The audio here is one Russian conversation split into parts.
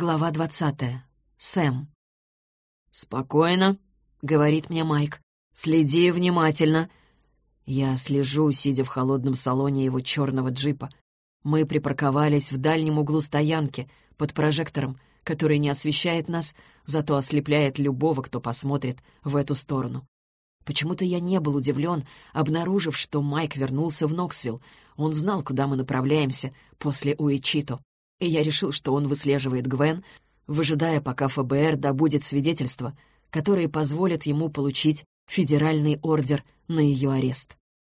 Глава двадцатая. Сэм. «Спокойно», — говорит мне Майк. «Следи внимательно». Я слежу, сидя в холодном салоне его черного джипа. Мы припарковались в дальнем углу стоянки, под прожектором, который не освещает нас, зато ослепляет любого, кто посмотрит в эту сторону. Почему-то я не был удивлен, обнаружив, что Майк вернулся в Ноксвилл. Он знал, куда мы направляемся после Уичито и я решил, что он выслеживает Гвен, выжидая, пока ФБР добудет свидетельства, которые позволят ему получить федеральный ордер на ее арест.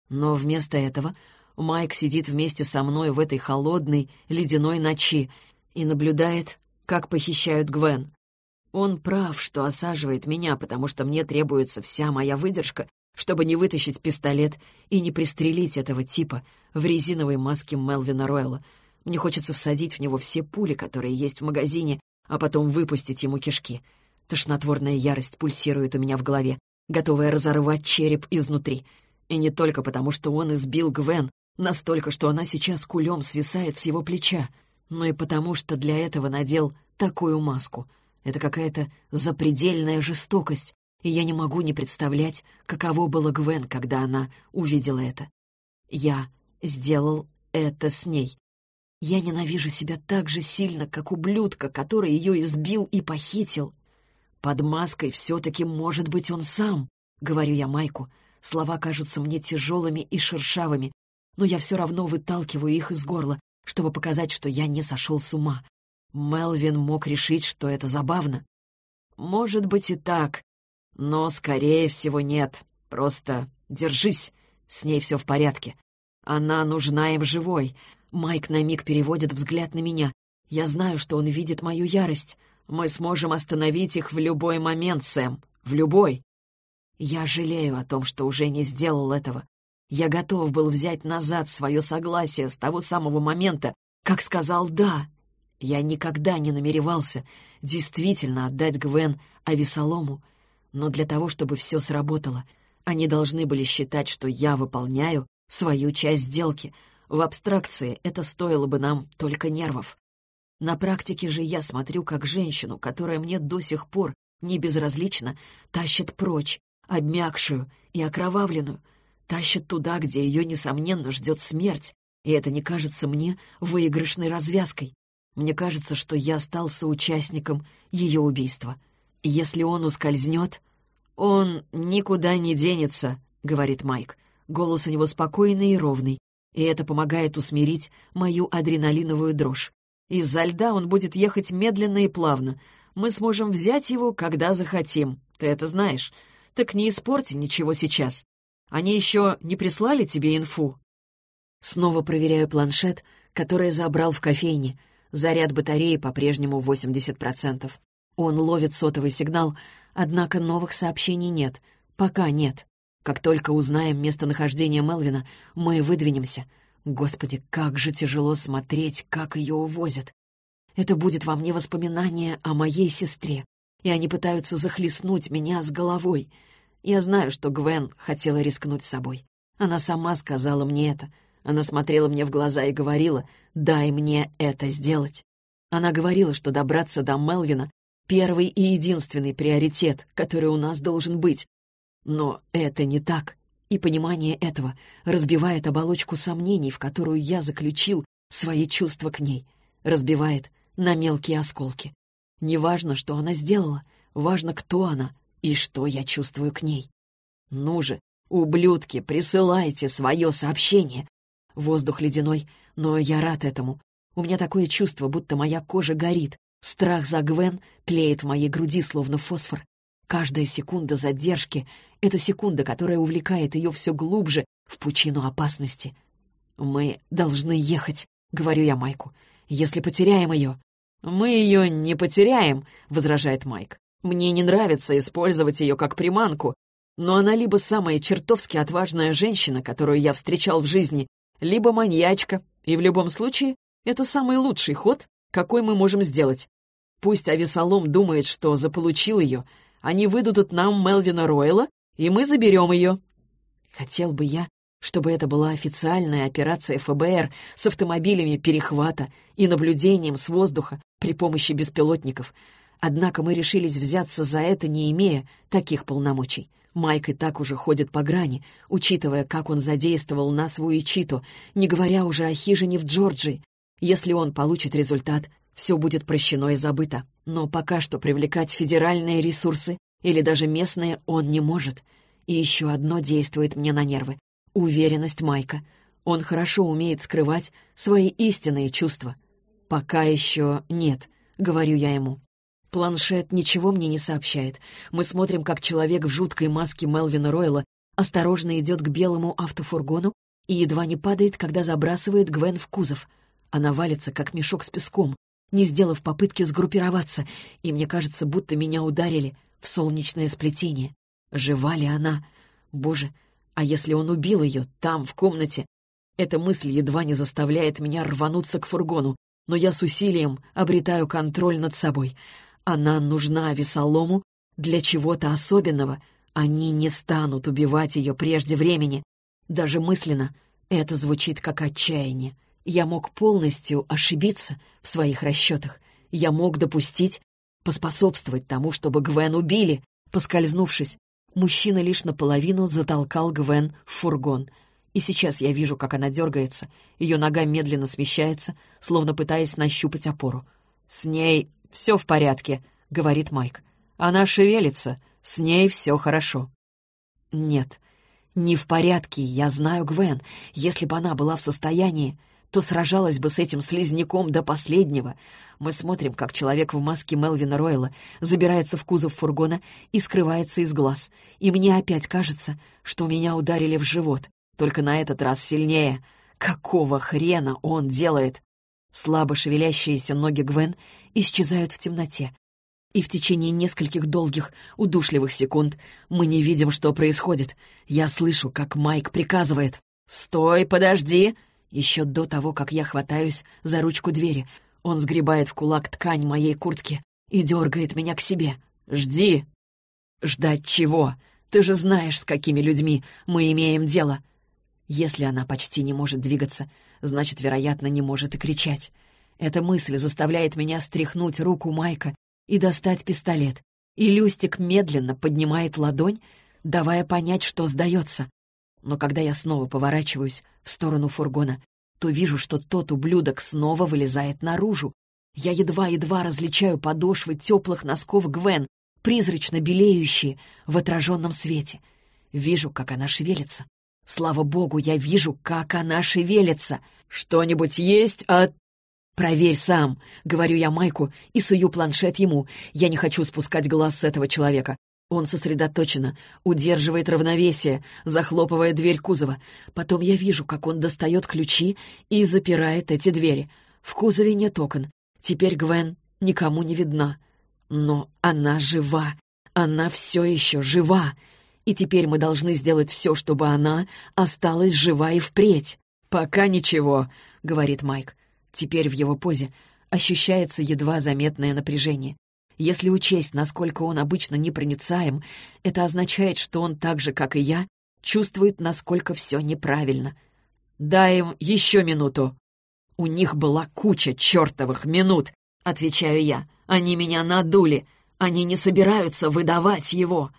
Но вместо этого Майк сидит вместе со мной в этой холодной, ледяной ночи и наблюдает, как похищают Гвен. Он прав, что осаживает меня, потому что мне требуется вся моя выдержка, чтобы не вытащить пистолет и не пристрелить этого типа в резиновой маске Мелвина Ройла — мне хочется всадить в него все пули, которые есть в магазине, а потом выпустить ему кишки. Тошнотворная ярость пульсирует у меня в голове, готовая разорвать череп изнутри. И не только потому, что он избил Гвен, настолько, что она сейчас кулем свисает с его плеча, но и потому, что для этого надел такую маску. Это какая-то запредельная жестокость, и я не могу не представлять, каково было Гвен, когда она увидела это. Я сделал это с ней. Я ненавижу себя так же сильно, как ублюдка, который ее избил и похитил. Под маской все-таки может быть он сам, — говорю я Майку. Слова кажутся мне тяжелыми и шершавыми, но я все равно выталкиваю их из горла, чтобы показать, что я не сошел с ума. Мелвин мог решить, что это забавно. Может быть и так, но, скорее всего, нет. Просто держись, с ней все в порядке. Она нужна им живой, Майк на миг переводит взгляд на меня. Я знаю, что он видит мою ярость. Мы сможем остановить их в любой момент, Сэм. В любой. Я жалею о том, что уже не сделал этого. Я готов был взять назад свое согласие с того самого момента, как сказал «да». Я никогда не намеревался действительно отдать Гвен Авесолому, но для того, чтобы все сработало, они должны были считать, что я выполняю свою часть сделки — в абстракции это стоило бы нам только нервов. На практике же я смотрю как женщину, которая мне до сих пор не безразлична, тащит прочь, обмякшую и окровавленную, тащит туда, где ее, несомненно, ждет смерть, и это не кажется мне выигрышной развязкой. Мне кажется, что я стал соучастником ее убийства. Если он ускользнет... «Он никуда не денется», — говорит Майк. Голос у него спокойный и ровный, и это помогает усмирить мою адреналиновую дрожь. Из-за льда он будет ехать медленно и плавно. Мы сможем взять его, когда захотим. Ты это знаешь. Так не испорти ничего сейчас. Они еще не прислали тебе инфу?» Снова проверяю планшет, который забрал в кофейне. Заряд батареи по-прежнему 80%. Он ловит сотовый сигнал, однако новых сообщений нет. Пока нет. Как только узнаем местонахождение Мелвина, мы выдвинемся. Господи, как же тяжело смотреть, как ее увозят. Это будет во мне воспоминание о моей сестре, и они пытаются захлестнуть меня с головой. Я знаю, что Гвен хотела рискнуть собой. Она сама сказала мне это. Она смотрела мне в глаза и говорила, «Дай мне это сделать». Она говорила, что добраться до Мелвина — первый и единственный приоритет, который у нас должен быть, но это не так, и понимание этого разбивает оболочку сомнений, в которую я заключил свои чувства к ней, разбивает на мелкие осколки. Неважно, что она сделала, важно, кто она и что я чувствую к ней. Ну же, ублюдки, присылайте свое сообщение. Воздух ледяной, но я рад этому. У меня такое чувство, будто моя кожа горит. Страх за Гвен тлеет в моей груди, словно фосфор. Каждая секунда задержки — это секунда, которая увлекает ее все глубже в пучину опасности. «Мы должны ехать», — говорю я Майку. «Если потеряем ее...» «Мы ее не потеряем», — возражает Майк. «Мне не нравится использовать ее как приманку, но она либо самая чертовски отважная женщина, которую я встречал в жизни, либо маньячка, и в любом случае это самый лучший ход, какой мы можем сделать. Пусть Авесолом думает, что заполучил ее, они выдадут нам Мелвина Ройла, и мы заберем ее». Хотел бы я, чтобы это была официальная операция ФБР с автомобилями перехвата и наблюдением с воздуха, при помощи беспилотников. Однако мы решились взяться за это, не имея таких полномочий. Майк и так уже ходит по грани, учитывая, как он задействовал нас в Уичито, не говоря уже о хижине в Джорджии. Если он получит результат, все будет прощено и забыто. Но пока что привлекать федеральные ресурсы или даже местные он не может. И еще одно действует мне на нервы — уверенность Майка. Он хорошо умеет скрывать свои истинные чувства. «Пока еще нет», — говорю я ему. Планшет ничего мне не сообщает. Мы смотрим, как человек в жуткой маске Мелвина Ройла осторожно идет к белому автофургону и едва не падает, когда забрасывает Гвен в кузов. Она валится, как мешок с песком, не сделав попытки сгруппироваться, и мне кажется, будто меня ударили в солнечное сплетение. Жива ли она? Боже, а если он убил ее там, в комнате? Эта мысль едва не заставляет меня рвануться к фургону, но я с усилием обретаю контроль над собой — она нужна Весолому для чего-то особенного. Они не станут убивать ее прежде времени. Даже мысленно это звучит как отчаяние. Я мог полностью ошибиться в своих расчетах. Я мог допустить, поспособствовать тому, чтобы Гвен убили. Поскользнувшись, мужчина лишь наполовину затолкал Гвен в фургон. И сейчас я вижу, как она дергается. Ее нога медленно смещается, словно пытаясь нащупать опору. С ней «Все в порядке», — говорит Майк. «Она шевелится, с ней все хорошо». «Нет, не в порядке, я знаю Гвен. Если бы она была в состоянии, то сражалась бы с этим слизняком до последнего. Мы смотрим, как человек в маске Мелвина Ройла забирается в кузов фургона и скрывается из глаз. И мне опять кажется, что меня ударили в живот, только на этот раз сильнее. Какого хрена он делает? Слабо шевелящиеся ноги Гвен исчезают в темноте. И в течение нескольких долгих, удушливых секунд мы не видим, что происходит. Я слышу, как Майк приказывает «Стой, подожди!» Еще до того, как я хватаюсь за ручку двери, он сгребает в кулак ткань моей куртки и дергает меня к себе. «Жди!» «Ждать чего? Ты же знаешь, с какими людьми мы имеем дело!» Если она почти не может двигаться, значит, вероятно, не может и кричать. Эта мысль заставляет меня стряхнуть руку Майка и достать пистолет. И Люстик медленно поднимает ладонь, давая понять, что сдается. Но когда я снова поворачиваюсь в сторону фургона, то вижу, что тот ублюдок снова вылезает наружу. Я едва-едва различаю подошвы теплых носков Гвен, призрачно белеющие в отраженном свете. Вижу, как она шевелится. Слава богу, я вижу, как она шевелится. Что-нибудь есть от... «Проверь сам», — говорю я Майку и сую планшет ему. Я не хочу спускать глаз с этого человека. Он сосредоточенно, удерживает равновесие, захлопывая дверь кузова. Потом я вижу, как он достает ключи и запирает эти двери. В кузове нет окон. Теперь Гвен никому не видна. Но она жива. Она все еще жива и теперь мы должны сделать все, чтобы она осталась жива и впредь. «Пока ничего», — говорит Майк. Теперь в его позе ощущается едва заметное напряжение. Если учесть, насколько он обычно непроницаем, это означает, что он так же, как и я, чувствует, насколько все неправильно. «Дай им еще минуту». «У них была куча чертовых минут», — отвечаю я. «Они меня надули. Они не собираются выдавать его».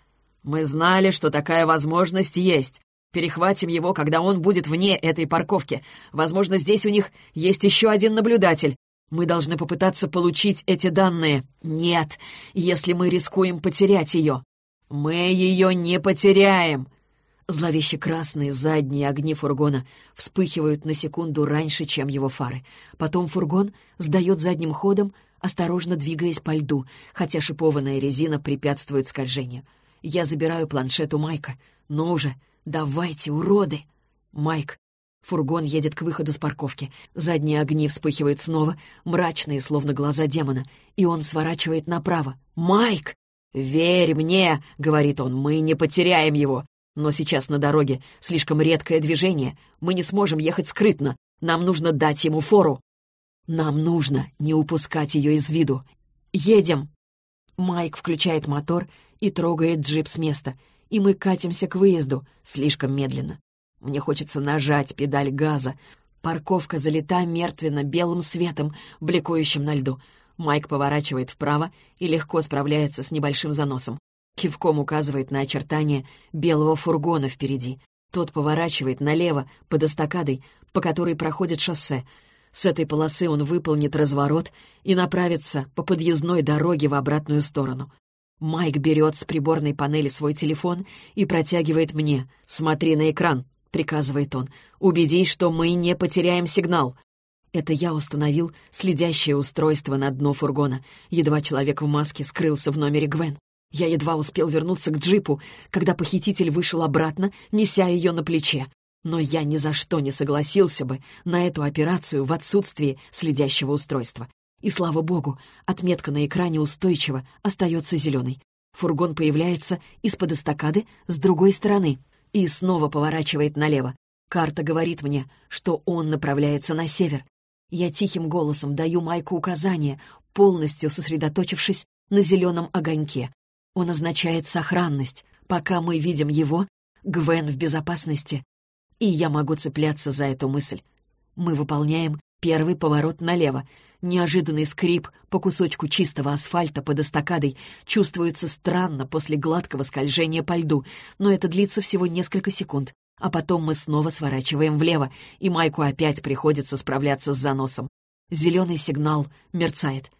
«Мы знали, что такая возможность есть. Перехватим его, когда он будет вне этой парковки. Возможно, здесь у них есть еще один наблюдатель. Мы должны попытаться получить эти данные. Нет, если мы рискуем потерять ее. Мы ее не потеряем!» Зловеще красные задние огни фургона вспыхивают на секунду раньше, чем его фары. Потом фургон сдает задним ходом, осторожно двигаясь по льду, хотя шипованная резина препятствует скольжению. Я забираю планшет у Майка. «Ну уже, давайте, уроды!» Майк. Фургон едет к выходу с парковки. Задние огни вспыхивают снова, мрачные, словно глаза демона, и он сворачивает направо. «Майк!» «Верь мне!» — говорит он. «Мы не потеряем его!» Но сейчас на дороге слишком редкое движение. Мы не сможем ехать скрытно. Нам нужно дать ему фору. Нам нужно не упускать ее из виду. Едем. Майк включает мотор и трогает джип с места, и мы катимся к выезду, слишком медленно. Мне хочется нажать педаль газа. Парковка залита мертвенно белым светом, бликующим на льду. Майк поворачивает вправо и легко справляется с небольшим заносом. Кивком указывает на очертания белого фургона впереди. Тот поворачивает налево, под эстакадой, по которой проходит шоссе. С этой полосы он выполнит разворот и направится по подъездной дороге в обратную сторону. Майк берет с приборной панели свой телефон и протягивает мне. «Смотри на экран», — приказывает он. «Убедись, что мы не потеряем сигнал». Это я установил следящее устройство на дно фургона. Едва человек в маске скрылся в номере Гвен. Я едва успел вернуться к джипу, когда похититель вышел обратно, неся ее на плече. Но я ни за что не согласился бы на эту операцию в отсутствии следящего устройства. И слава богу, отметка на экране устойчиво остается зеленой. Фургон появляется из-под эстакады с другой стороны и снова поворачивает налево. Карта говорит мне, что он направляется на север. Я тихим голосом даю Майку указания, полностью сосредоточившись на зеленом огоньке. Он означает сохранность. Пока мы видим его, Гвен в безопасности. И я могу цепляться за эту мысль. Мы выполняем первый поворот налево. Неожиданный скрип по кусочку чистого асфальта под эстакадой чувствуется странно после гладкого скольжения по льду, но это длится всего несколько секунд. А потом мы снова сворачиваем влево, и Майку опять приходится справляться с заносом. Зеленый сигнал мерцает.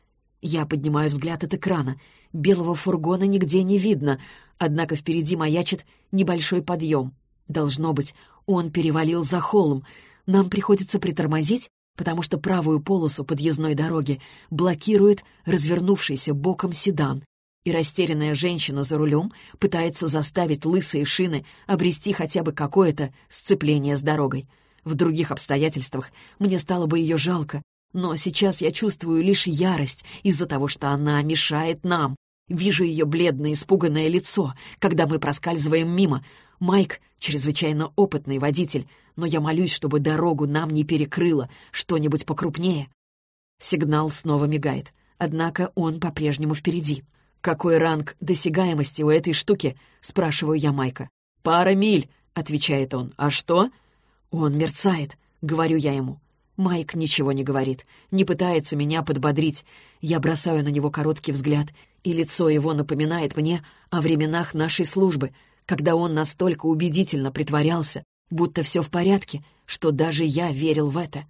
Я поднимаю взгляд от экрана. Белого фургона нигде не видно, однако впереди маячит небольшой подъем. Должно быть, он перевалил за холм. Нам приходится притормозить, потому что правую полосу подъездной дороги блокирует развернувшийся боком седан, и растерянная женщина за рулем пытается заставить лысые шины обрести хотя бы какое-то сцепление с дорогой. В других обстоятельствах мне стало бы ее жалко, но сейчас я чувствую лишь ярость из-за того, что она мешает нам. Вижу ее бледное, испуганное лицо, когда мы проскальзываем мимо. Майк — чрезвычайно опытный водитель, но я молюсь, чтобы дорогу нам не перекрыло что-нибудь покрупнее. Сигнал снова мигает, однако он по-прежнему впереди. «Какой ранг досягаемости у этой штуки?» — спрашиваю я Майка. «Пара миль», — отвечает он. «А что?» «Он мерцает», — говорю я ему. Майк ничего не говорит, не пытается меня подбодрить. Я бросаю на него короткий взгляд, и лицо его напоминает мне о временах нашей службы, когда он настолько убедительно притворялся, будто все в порядке, что даже я верил в это.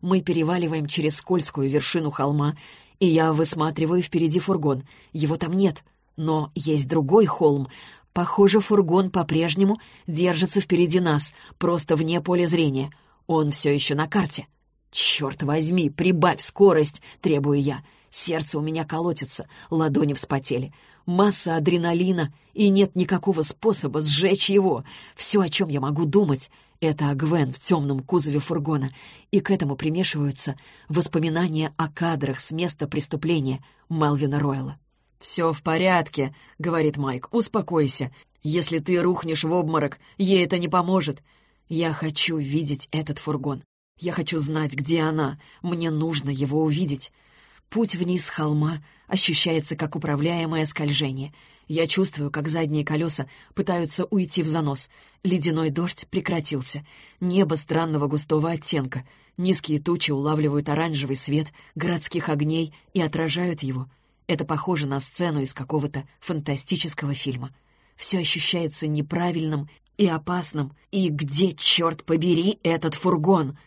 Мы переваливаем через скользкую вершину холма, и я высматриваю впереди фургон. Его там нет, но есть другой холм. Похоже, фургон по-прежнему держится впереди нас, просто вне поля зрения. Он все еще на карте. «Черт возьми, прибавь скорость!» — требую я. Сердце у меня колотится, ладони вспотели. Масса адреналина, и нет никакого способа сжечь его. Все, о чем я могу думать, это о Гвен в темном кузове фургона, и к этому примешиваются воспоминания о кадрах с места преступления Мелвина Ройла. «Все в порядке», — говорит Майк, — «успокойся. Если ты рухнешь в обморок, ей это не поможет. Я хочу видеть этот фургон. Я хочу знать, где она. Мне нужно его увидеть. Путь вниз холма ощущается как управляемое скольжение. Я чувствую, как задние колеса пытаются уйти в занос. Ледяной дождь прекратился. Небо странного густого оттенка. Низкие тучи улавливают оранжевый свет городских огней и отражают его. Это похоже на сцену из какого-то фантастического фильма. Все ощущается неправильным и опасным. И где, черт побери, этот фургон?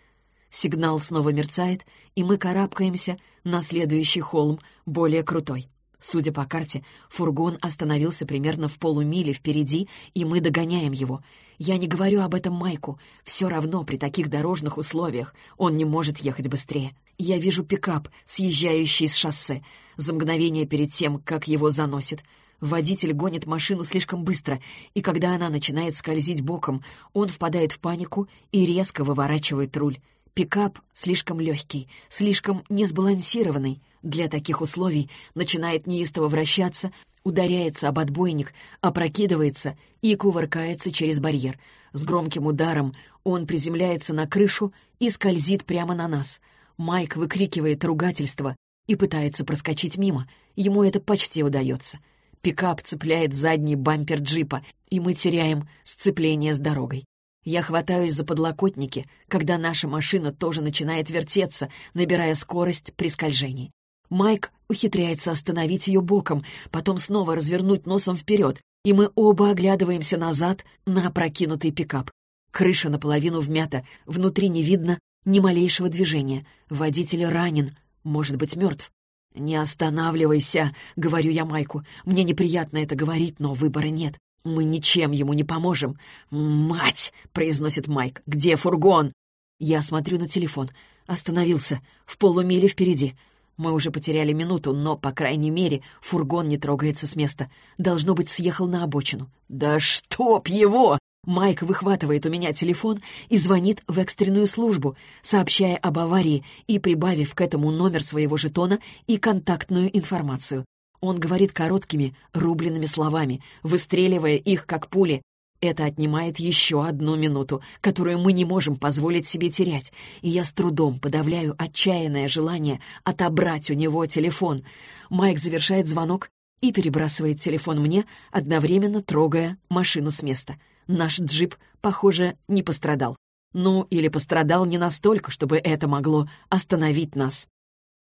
Сигнал снова мерцает, и мы карабкаемся на следующий холм, более крутой. Судя по карте, фургон остановился примерно в полумиле впереди, и мы догоняем его. Я не говорю об этом Майку. Все равно при таких дорожных условиях он не может ехать быстрее. Я вижу пикап, съезжающий с шоссе, за мгновение перед тем, как его заносит. Водитель гонит машину слишком быстро, и когда она начинает скользить боком, он впадает в панику и резко выворачивает руль. Пикап слишком легкий, слишком несбалансированный. Для таких условий начинает неистово вращаться, ударяется об отбойник, опрокидывается и кувыркается через барьер. С громким ударом он приземляется на крышу и скользит прямо на нас. Майк выкрикивает ругательство и пытается проскочить мимо. Ему это почти удается. Пикап цепляет задний бампер джипа, и мы теряем сцепление с дорогой. Я хватаюсь за подлокотники, когда наша машина тоже начинает вертеться, набирая скорость при скольжении. Майк ухитряется остановить ее боком, потом снова развернуть носом вперед, и мы оба оглядываемся назад на опрокинутый пикап. Крыша наполовину вмята, внутри не видно ни малейшего движения. Водитель ранен, может быть, мертв. «Не останавливайся», — говорю я Майку. «Мне неприятно это говорить, но выбора нет. Мы ничем ему не поможем». «Мать!» — произносит Майк. «Где фургон?» Я смотрю на телефон. Остановился. В полумиле впереди. Мы уже потеряли минуту, но, по крайней мере, фургон не трогается с места. Должно быть, съехал на обочину. «Да чтоб его!» Майк выхватывает у меня телефон и звонит в экстренную службу, сообщая об аварии и прибавив к этому номер своего жетона и контактную информацию. Он говорит короткими, рубленными словами, выстреливая их как пули. Это отнимает еще одну минуту, которую мы не можем позволить себе терять, и я с трудом подавляю отчаянное желание отобрать у него телефон. Майк завершает звонок и перебрасывает телефон мне, одновременно трогая машину с места. Наш джип, похоже, не пострадал. Ну, или пострадал не настолько, чтобы это могло остановить нас.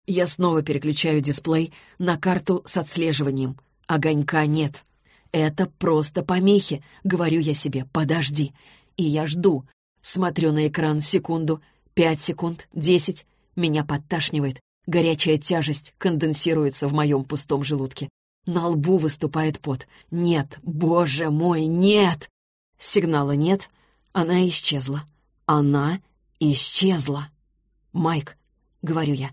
Я снова переключаю дисплей на карту с отслеживанием. Огонька нет. Это просто помехи, говорю я себе, подожди. И я жду. Смотрю на экран секунду, пять секунд, десять. Меня подташнивает. Горячая тяжесть конденсируется в моем пустом желудке. На лбу выступает пот. Нет, боже мой, нет! Сигнала нет. Она исчезла. Она исчезла. «Майк», — говорю я,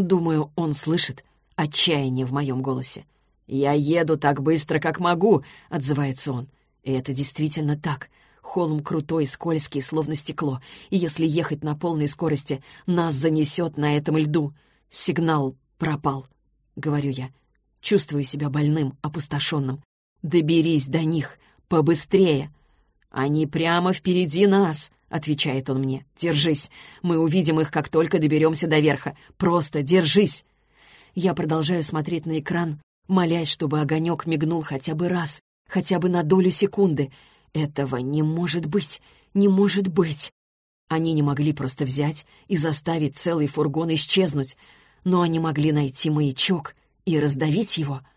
Думаю, он слышит отчаяние в моем голосе. «Я еду так быстро, как могу», — отзывается он. И это действительно так. Холм крутой, скользкий, словно стекло, и если ехать на полной скорости, нас занесет на этом льду. Сигнал пропал, — говорю я. Чувствую себя больным, опустошенным. «Доберись до них, побыстрее!» «Они прямо впереди нас», — отвечает он мне. «Держись. Мы увидим их, как только доберемся до верха. Просто держись!» Я продолжаю смотреть на экран, молясь, чтобы огонек мигнул хотя бы раз, хотя бы на долю секунды. Этого не может быть, не может быть. Они не могли просто взять и заставить целый фургон исчезнуть, но они могли найти маячок и раздавить его —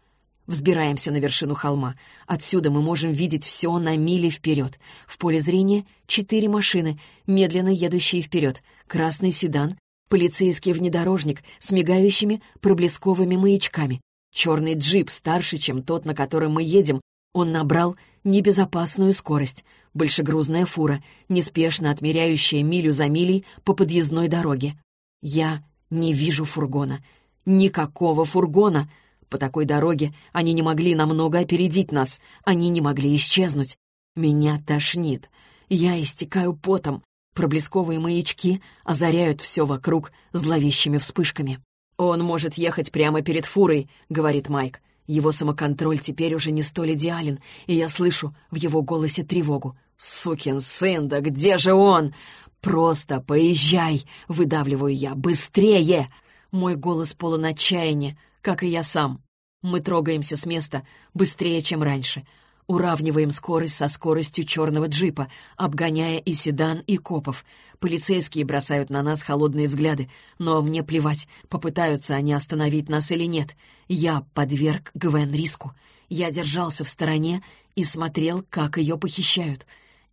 Взбираемся на вершину холма. Отсюда мы можем видеть все на мили вперед. В поле зрения четыре машины, медленно едущие вперед. Красный седан, полицейский внедорожник с мигающими проблесковыми маячками. Черный джип, старше, чем тот, на котором мы едем. Он набрал небезопасную скорость. Большегрузная фура, неспешно отмеряющая милю за милей по подъездной дороге. Я не вижу фургона. Никакого фургона — по такой дороге они не могли намного опередить нас, они не могли исчезнуть. Меня тошнит. Я истекаю потом. Проблесковые маячки озаряют все вокруг зловещими вспышками. «Он может ехать прямо перед фурой», — говорит Майк. Его самоконтроль теперь уже не столь идеален, и я слышу в его голосе тревогу. «Сукин сын, да где же он?» «Просто поезжай!» — выдавливаю я. «Быстрее!» Мой голос полон отчаяния, как и я сам. Мы трогаемся с места быстрее, чем раньше. Уравниваем скорость со скоростью черного джипа, обгоняя и седан, и копов. Полицейские бросают на нас холодные взгляды, но мне плевать, попытаются они остановить нас или нет. Я подверг Гвен риску. Я держался в стороне и смотрел, как ее похищают.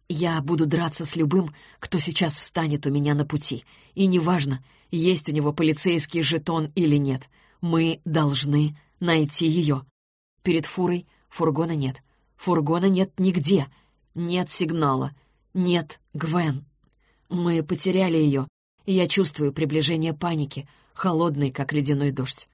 Я буду драться с любым, кто сейчас встанет у меня на пути. И неважно, есть у него полицейский жетон или нет. Мы должны найти ее. Перед фурой фургона нет. Фургона нет нигде. Нет сигнала. Нет Гвен. Мы потеряли ее, я чувствую приближение паники, холодной, как ледяной дождь.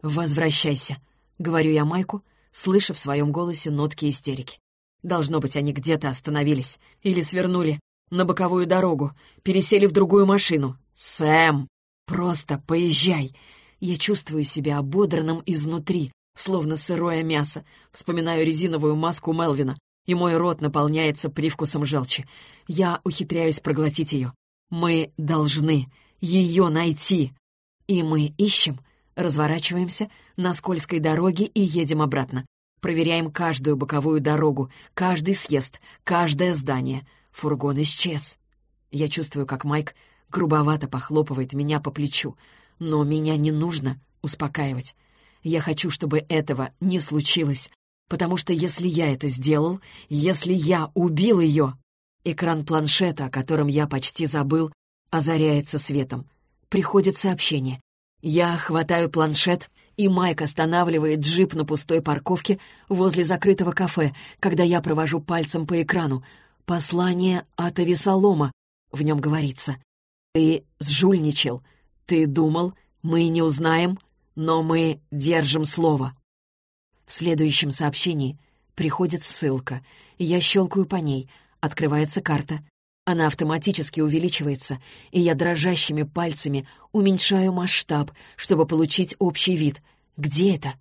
«Возвращайся», — говорю я Майку, слыша в своем голосе нотки истерики. Должно быть, они где-то остановились или свернули на боковую дорогу, пересели в другую машину. «Сэм, просто поезжай. Я чувствую себя ободранным изнутри, словно сырое мясо. Вспоминаю резиновую маску Мелвина, и мой рот наполняется привкусом желчи. Я ухитряюсь проглотить ее. Мы должны ее найти. И мы исчем, разворачиваемся на скользкой дороге и едем обратно. Проверяем каждую боковую дорогу, каждый съезд, каждое здание. Фургон исчез. Я чувствую, как Майк грубовато похлопывает меня по плечу. Но меня не нужно успокаивать. Я хочу, чтобы этого не случилось, потому что если я это сделал, если я убил ее... Экран планшета, о котором я почти забыл, озаряется светом. Приходит сообщение. Я хватаю планшет, и Майк останавливает джип на пустой парковке возле закрытого кафе, когда я провожу пальцем по экрану. Послание от Авесолома. В нем говорится. «Ты сжульничал. Ты думал, мы не узнаем, но мы держим слово». В следующем сообщении приходит ссылка, и я щелкаю по ней. Открывается карта. Она автоматически увеличивается, и я дрожащими пальцами уменьшаю масштаб, чтобы получить общий вид. Где это?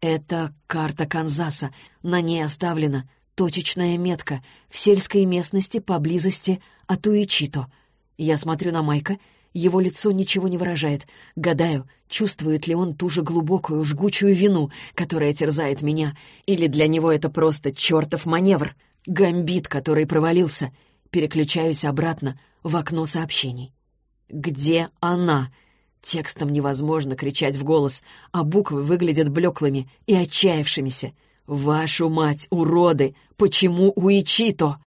Это карта Канзаса. На ней оставлена точечная метка в сельской местности поблизости от Уичито. Я смотрю на Майка, его лицо ничего не выражает. Гадаю, чувствует ли он ту же глубокую, жгучую вину, которая терзает меня, или для него это просто чертов маневр, гамбит, который провалился — переключаюсь обратно в окно сообщений. «Где она?» Текстом невозможно кричать в голос, а буквы выглядят блеклыми и отчаявшимися. «Вашу мать, уроды! Почему Уичито?»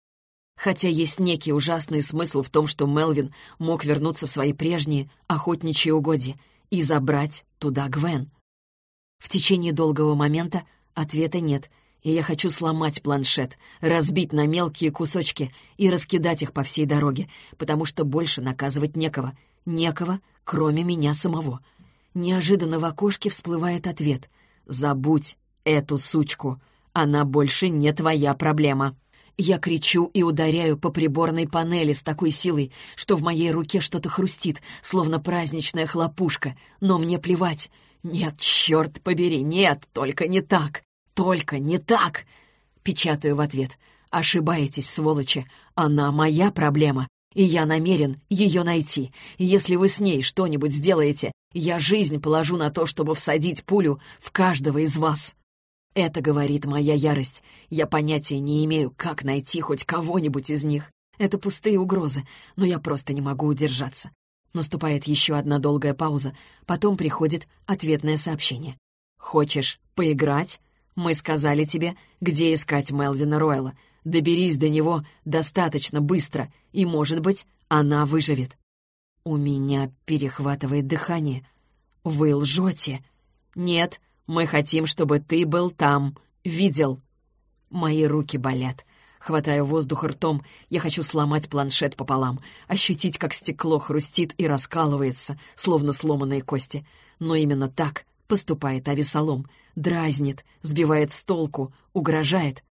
Хотя есть некий ужасный смысл в том, что Мелвин мог вернуться в свои прежние охотничьи угодья и забрать туда Гвен. В течение долгого момента ответа нет — и я хочу сломать планшет, разбить на мелкие кусочки и раскидать их по всей дороге, потому что больше наказывать некого. Некого, кроме меня самого. Неожиданно в окошке всплывает ответ. «Забудь эту сучку. Она больше не твоя проблема». Я кричу и ударяю по приборной панели с такой силой, что в моей руке что-то хрустит, словно праздничная хлопушка, но мне плевать. Нет, черт побери, нет, только не так. «Только не так!» Печатаю в ответ. «Ошибаетесь, сволочи. Она моя проблема, и я намерен ее найти. Если вы с ней что-нибудь сделаете, я жизнь положу на то, чтобы всадить пулю в каждого из вас». Это говорит моя ярость. Я понятия не имею, как найти хоть кого-нибудь из них. Это пустые угрозы, но я просто не могу удержаться. Наступает еще одна долгая пауза, потом приходит ответное сообщение. «Хочешь поиграть?» Мы сказали тебе, где искать Мелвина Ройла. Доберись до него достаточно быстро, и, может быть, она выживет». У меня перехватывает дыхание. «Вы лжете?» «Нет, мы хотим, чтобы ты был там. Видел». Мои руки болят. Хватаю воздух ртом, я хочу сломать планшет пополам, ощутить, как стекло хрустит и раскалывается, словно сломанные кости. Но именно так поступает Авесолом — дразнит, сбивает с толку, угрожает.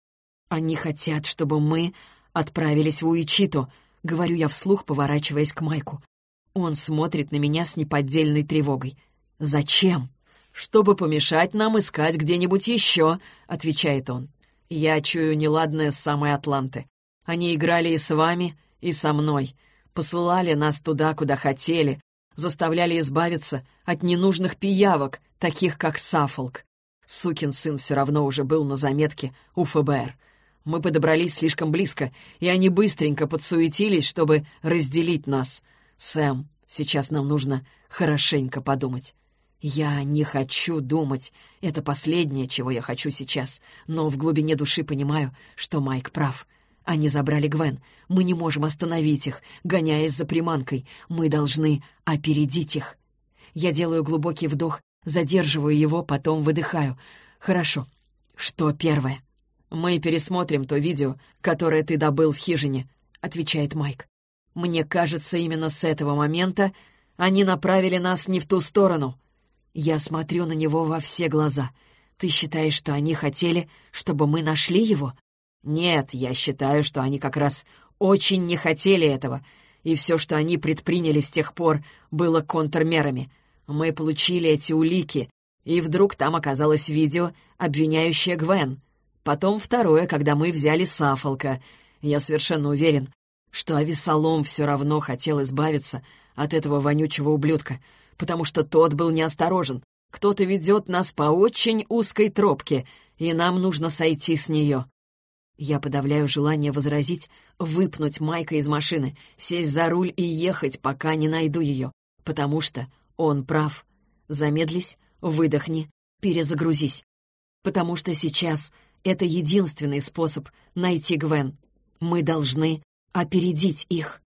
Они хотят, чтобы мы отправились в Уичито, говорю я вслух, поворачиваясь к Майку. Он смотрит на меня с неподдельной тревогой. «Зачем?» «Чтобы помешать нам искать где-нибудь еще», — отвечает он. «Я чую неладное с самой Атланты. Они играли и с вами, и со мной. Посылали нас туда, куда хотели, заставляли избавиться от ненужных пиявок, таких как Сафолк. Сукин сын все равно уже был на заметке у ФБР. Мы подобрались слишком близко, и они быстренько подсуетились, чтобы разделить нас. Сэм, сейчас нам нужно хорошенько подумать. Я не хочу думать. Это последнее, чего я хочу сейчас. Но в глубине души понимаю, что Майк прав. Они забрали Гвен. Мы не можем остановить их, гоняясь за приманкой. Мы должны опередить их. Я делаю глубокий вдох Задерживаю его, потом выдыхаю. «Хорошо. Что первое?» «Мы пересмотрим то видео, которое ты добыл в хижине», — отвечает Майк. «Мне кажется, именно с этого момента они направили нас не в ту сторону». Я смотрю на него во все глаза. «Ты считаешь, что они хотели, чтобы мы нашли его?» «Нет, я считаю, что они как раз очень не хотели этого, и все, что они предприняли с тех пор, было контрмерами. Мы получили эти улики, и вдруг там оказалось видео, обвиняющее Гвен. Потом второе, когда мы взяли Сафолка. Я совершенно уверен, что Авесолом все равно хотел избавиться от этого вонючего ублюдка, потому что тот был неосторожен. Кто-то ведет нас по очень узкой тропке, и нам нужно сойти с нее. Я подавляю желание возразить, выпнуть Майка из машины, сесть за руль и ехать, пока не найду ее, потому что он прав. Замедлись, выдохни, перезагрузись. Потому что сейчас это единственный способ найти Гвен. Мы должны опередить их.